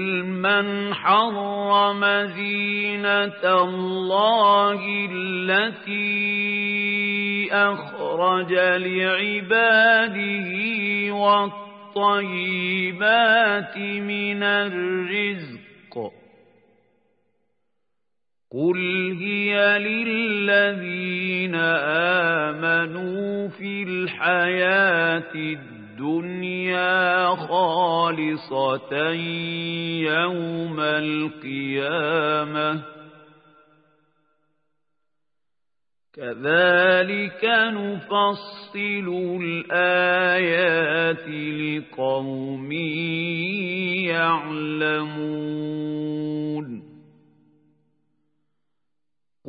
قل من حرم زينة الله التي أخرج لعباده والطيبات من الرزق. قل هي للذين آمنوا في الحياة الدنيا خالصة يوم القيامة. كذلك نفصل الآيات لقوم يعلمون.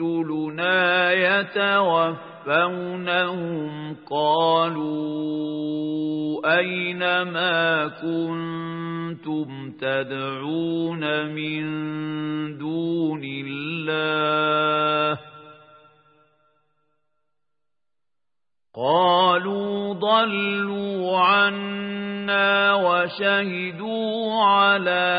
رسلنا يتوفونهم قالوا أين ما كنتم تدعون من دون الله قالوا ضلوا عنا وشهدوا على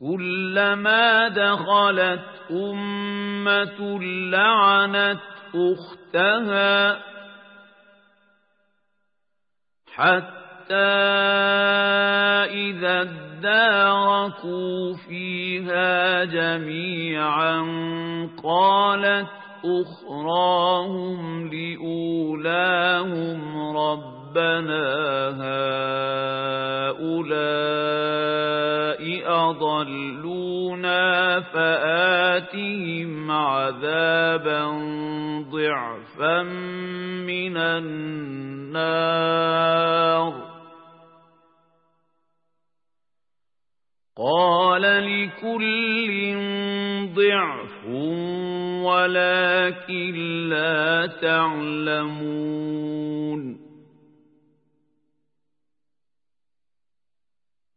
كلما دخلت أمة لعنت أختها حتى إذا اداركوا فيها جميعا قالت أخراهم لأولاهم ربنا هؤلاء أضلونا فآتهم عذابا ضعفا من النار. قال لكل ضعف ولكن لا تعلمون.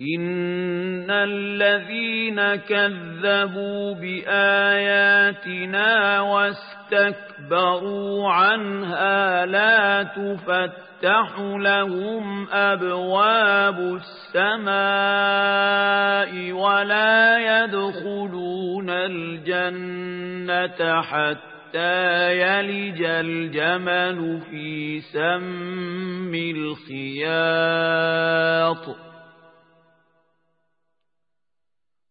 إن الذين كذبوا بآياتنا واستكبروا عنها لا تفتح لهم أبواب السماء ولا يدخلون الجنة حتى يلج الجمل في سم الخياط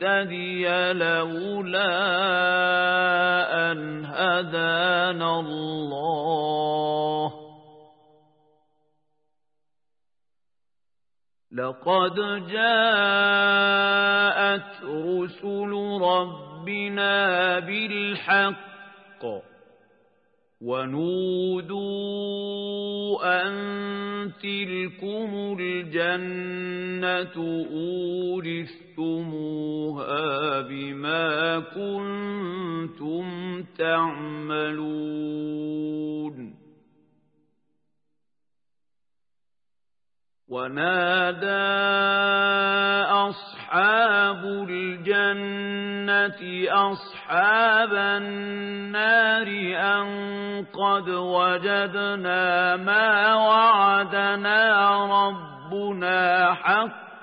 نهتدي لولا أن هدانا الله. لقد جاءت رسل ربنا بالحق ونودوا أن تلكم الجنة أورثتموها بما كنتم تعملون ونادى أصحاب الجنة أصحاب النار أن قد وجدنا ما وعدنا ربنا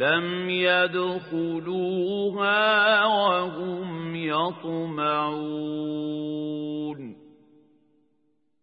لم يدخلوها وهم يطمعون.